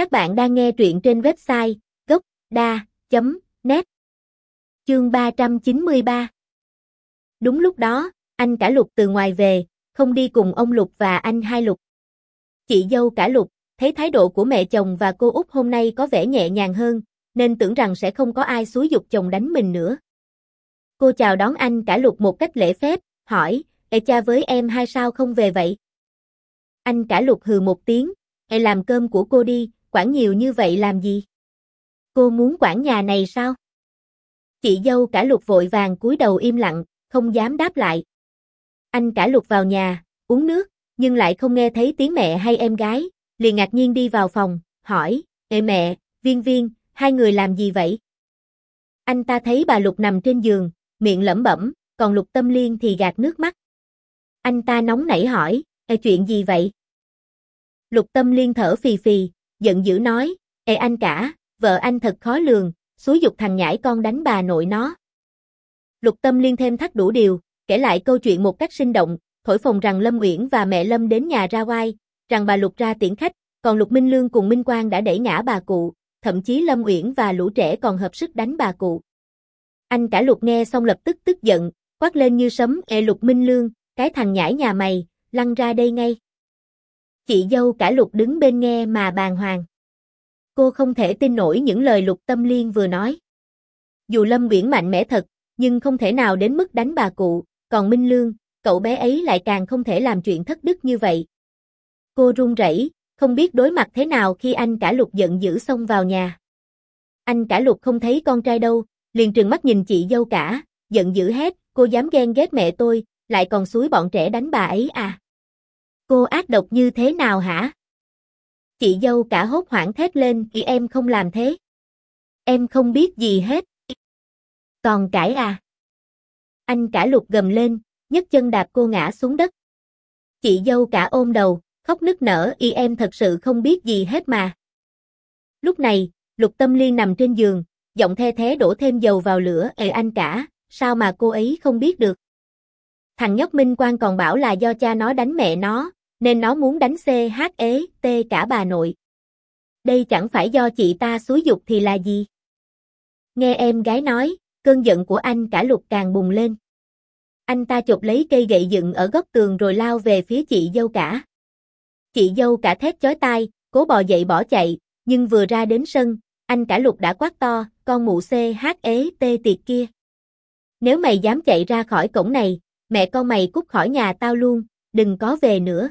Các bạn đang nghe truyện trên website gốc.da.net Chương 393 Đúng lúc đó, anh cả Lục từ ngoài về, không đi cùng ông Lục và anh hai Lục. Chị dâu cả Lục, thấy thái độ của mẹ chồng và cô út hôm nay có vẻ nhẹ nhàng hơn, nên tưởng rằng sẽ không có ai xúi dục chồng đánh mình nữa. Cô chào đón anh cả Lục một cách lễ phép, hỏi, Ê cha với em hai sao không về vậy? Anh cả Lục hừ một tiếng, Ê làm cơm của cô đi, quản nhiều như vậy làm gì? Cô muốn quản nhà này sao? Chị dâu cả Lục vội vàng cúi đầu im lặng, không dám đáp lại. Anh cả Lục vào nhà, uống nước, nhưng lại không nghe thấy tiếng mẹ hay em gái, liền ngạc nhiên đi vào phòng, hỏi, Ê mẹ, viên viên, hai người làm gì vậy? Anh ta thấy bà Lục nằm trên giường, miệng lẩm bẩm, còn Lục Tâm Liên thì gạt nước mắt. Anh ta nóng nảy hỏi, Ê chuyện gì vậy? Lục Tâm Liên thở phì phì, giận dữ nói, Ê anh cả, vợ anh thật khó lường, xúi dục thằng nhãi con đánh bà nội nó. Lục Tâm Liên thêm thắt đủ điều, kể lại câu chuyện một cách sinh động, thổi phồng rằng Lâm Uyển và mẹ Lâm đến nhà ra oai, rằng bà Lục ra tiễn khách, còn Lục Minh Lương cùng Minh Quang đã đẩy ngã bà cụ, thậm chí Lâm Uyển và lũ trẻ còn hợp sức đánh bà cụ. Anh cả Lục nghe xong lập tức tức giận, quát lên như sấm, "Ê Lục Minh Lương, cái thằng nhãi nhà mày, lăn ra đây ngay." Chị dâu cả Lục đứng bên nghe mà bàng hoàng. Cô không thể tin nổi những lời Lục Tâm Liên vừa nói. Dù Lâm Uyển mạnh mẽ thật, nhưng không thể nào đến mức đánh bà cụ, còn Minh Lương, cậu bé ấy lại càng không thể làm chuyện thất đức như vậy. Cô run rẩy, không biết đối mặt thế nào khi anh cả Lục giận dữ xông vào nhà. Anh cả Lục không thấy con trai đâu, liền trừng mắt nhìn chị dâu cả, giận dữ hét, cô dám ghen ghét mẹ tôi, lại còn suối bọn trẻ đánh bà ấy à. Cô ác độc như thế nào hả? Chị dâu cả hốt hoảng thét lên, ý em không làm thế. Em không biết gì hết. Còn cãi à? Anh cả lục gầm lên, nhấc chân đạp cô ngã xuống đất. Chị dâu cả ôm đầu, khóc nức nở y em thật sự không biết gì hết mà. Lúc này, lục tâm liên nằm trên giường, giọng the thế đổ thêm dầu vào lửa, ề anh cả, sao mà cô ấy không biết được. Thằng nhóc Minh Quang còn bảo là do cha nó đánh mẹ nó, nên nó muốn đánh C H ế T cả bà nội. Đây chẳng phải do chị ta xúi dục thì là gì? Nghe em gái nói, cơn giận của anh cả lục càng bùng lên. Anh ta chộp lấy cây gậy dựng ở góc tường rồi lao về phía chị dâu cả. Chị dâu cả thét chói tai, cố bò dậy bỏ chạy, nhưng vừa ra đến sân, anh cả lục đã quát to, con mụ C H ế T tiệt kia. Nếu mày dám chạy ra khỏi cổng này, mẹ con mày cút khỏi nhà tao luôn, đừng có về nữa.